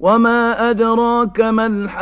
وَمَا أَدْرَاكَ مَا الْحَاقَّةُ